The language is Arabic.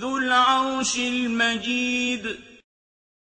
ذُو الْعَرْشِ الْمَجِيدُ.